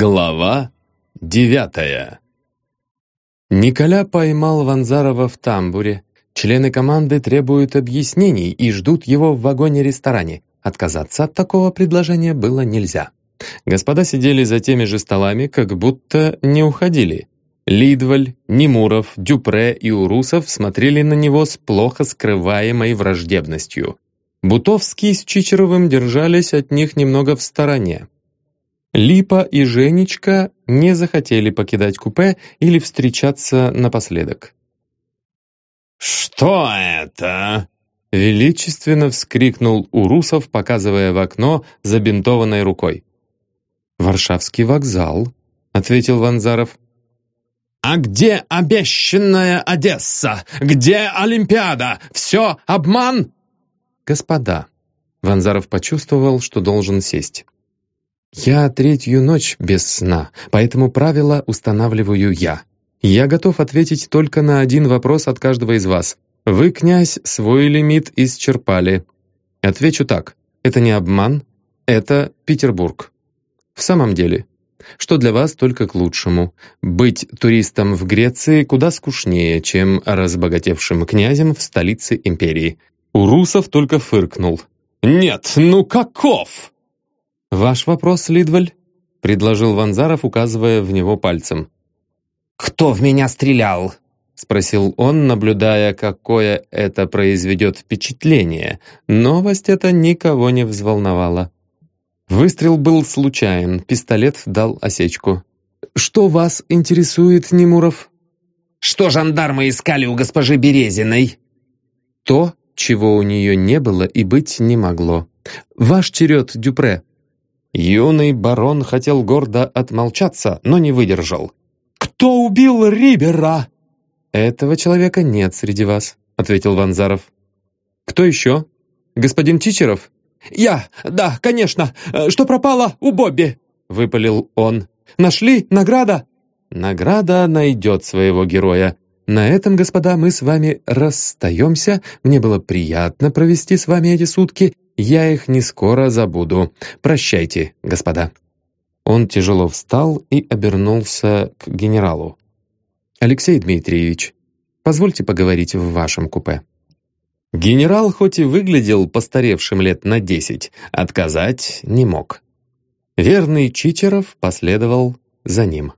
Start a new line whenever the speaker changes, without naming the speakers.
Глава девятая Николя поймал Ванзарова в тамбуре. Члены команды требуют объяснений и ждут его в вагоне-ресторане. Отказаться от такого предложения было нельзя. Господа сидели за теми же столами, как будто не уходили. Лидваль, Немуров, Дюпре и Урусов смотрели на него с плохо скрываемой враждебностью. Бутовский с Чичеровым держались от них немного в стороне. Липа и Женечка не захотели покидать купе или встречаться напоследок.
«Что это?»
— величественно вскрикнул Урусов, показывая в окно забинтованной рукой. «Варшавский вокзал», — ответил Ванзаров.
«А где обещанная Одесса? Где Олимпиада? Все обман?»
«Господа», — Ванзаров почувствовал, что должен сесть. «Я третью ночь без сна, поэтому правила устанавливаю я. Я готов ответить только на один вопрос от каждого из вас. Вы, князь, свой лимит исчерпали. Отвечу так. Это не обман, это Петербург. В самом деле, что для вас только к лучшему. Быть туристом в Греции куда скучнее, чем разбогатевшим князем в столице империи. Урусов только фыркнул.
«Нет, ну каков?»
«Ваш вопрос, Лидваль?» — предложил Ванзаров, указывая в него пальцем.
«Кто в меня стрелял?»
— спросил он, наблюдая, какое это произведет впечатление. Новость эта никого не взволновала. Выстрел был случайен, пистолет дал осечку. «Что вас интересует, Немуров?»
«Что жандармы искали у госпожи Березиной?»
«То, чего у нее не было и быть не могло. Ваш черед, Дюпре». Юный барон хотел гордо отмолчаться, но не выдержал.
«Кто убил Рибера?»
«Этого человека нет среди вас», — ответил Ванзаров. «Кто еще? Господин Чичеров?»
«Я, да, конечно. Что пропало у Бобби?» — выпалил он. «Нашли? Награда?»
«Награда найдет своего героя. На этом, господа, мы с вами расстаемся. Мне было приятно провести с вами эти сутки. Я их не скоро забуду. Прощайте, господа». Он тяжело встал и обернулся к генералу. «Алексей Дмитриевич, позвольте поговорить в вашем купе». Генерал хоть и выглядел постаревшим лет на десять, отказать не мог. Верный Чичеров последовал за ним.